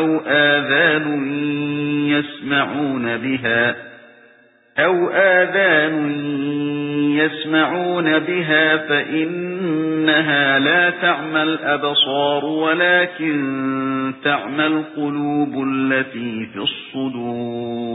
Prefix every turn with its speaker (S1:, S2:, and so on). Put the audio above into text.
S1: أو آذان يسمعون بها أو آذان يسمعون بها فإنها لا تعمى الأبصار ولكن تعمى القلوب التي في الصدور.